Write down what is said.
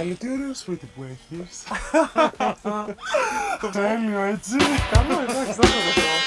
Αλλά τι ωραίο σπίτι που έχεις. Τέλειο, έτσι. Καλό, εντάξει, δεν το